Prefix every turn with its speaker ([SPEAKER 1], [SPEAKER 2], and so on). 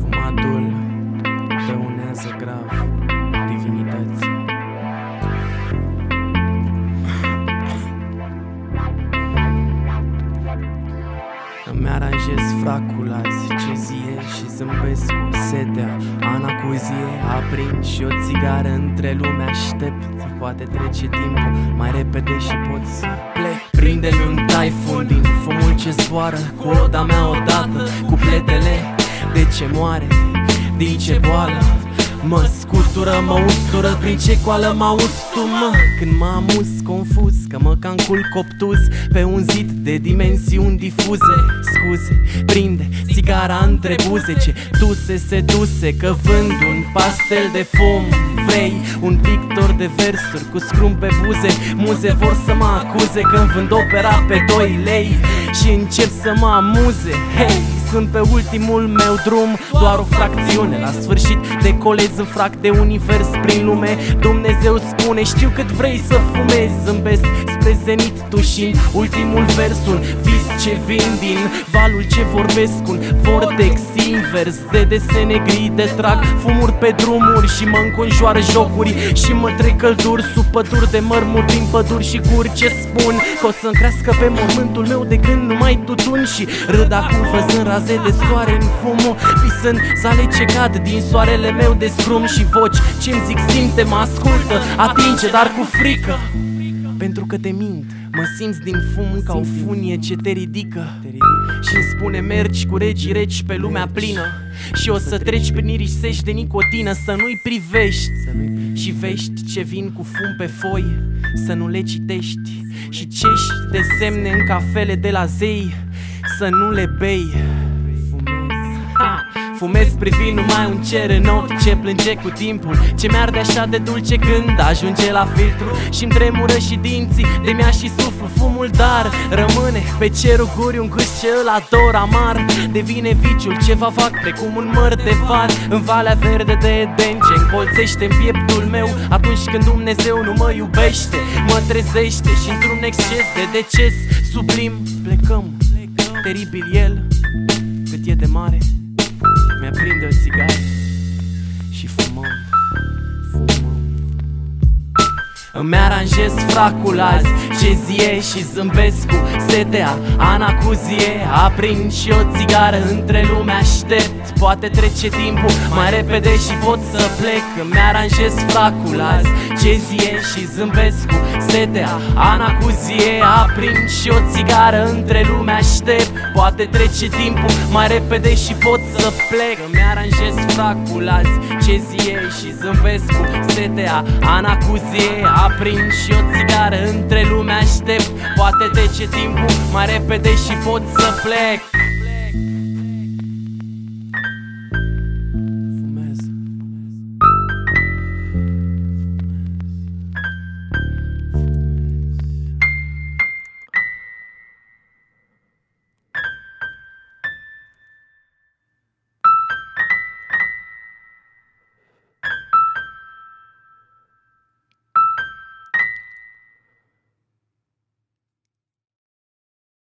[SPEAKER 1] Fumatul dăunează grav. Aranjez fracul azi Ce zie și zâmbesc cu setea. Ana cu zie aprind și o țigară Între lume aștept. Poate trece timpul mai repede și pot să plec. Prinde-mi un taifun din fumul ce zboară Cu oda mea odată, cu pletele De ce moare, din ce boală Mă scutură, mă ustură, prin ce coală mă ustumă Când mă amuz confuz, că mă cam culc obtuz Pe un zid de dimensiuni difuze. Scuze, prinde țigara între buze Ce duse, seduse, că vând un pastel de fum. Vrei un pictor de versuri cu scrum pe buze? Muze vor să mă acuze când vând opera pe 2 lei Și încep să mă amuze. Hei, sunt pe ultimul meu drum. Doar o fracțiune La sfârșit decolez în frac de univers prin lume. Dumnezeu spune știu cât vrei să fumezi Zâmbesc spre zenit tușind ultimul vers Un vis ce vin din valul ce vorbesc Un vortex invers de desene gri De trag fumuri pe drumuri și mă înconjoară jocuri Și mă trec călduri sub păduri de mărmuri din păduri și curi Ce spun? Că o să-mi crească pe mormântul meu de gând numai tutun Și râd acum văzând raze de soare în fumul Visând sale ce cad din soarele meu de scrum Și voci. Ce-mi zic simte, mă ascultă, atinge, dar cu frică. Pentru că te mint Mă simți din fum ca o funie ce te ridică. și îmi spune mergi cu regii reci pe lumea plină. Și o să treci prin irisești de nicotină Să nu-i privești. Și vești ce vin cu fum pe foi Să nu le citești. Și cești de semne în cafele de la zei Să nu le bei Fumez privind numai un cer în ochi ce plânge cu timpul. Ce mi-arde așa de dulce când ajunge la filtru. Și mi tremură și dinții de mi și suflu fumul Dar rămâne pe cerul guri un gust ce îl ador amar. Devine viciul ceva fac precum un măr de var. În valea verde de Eden ce încolțește în pieptul meu. Atunci când Dumnezeu nu mă iubește Mă trezește și într-un exces de deces sublim. Plecăm, teribil el cât e de mare mi-aprinde o țigară și fumăm, fumăm îmi aranjez fracul azi Ce zie și zâmbesc cu setea. Ana cu zie Aprind și o țigară Între lume aștept. Poate trece timpul mai repede și pot să plec. Îmi aranjez fracul azi Ce zie și zâmbesc cu setea. Ana cu zie Aprind și o țigară Între lume aștept. Poate trece timpul mai repede și pot să plec. Îmi aranjez fracul azi Ce zie și zâmbesc cu setea. Ana cu zie aprind și o țigară Între lume aștept. Poate trece timpul mai repede și pot să plec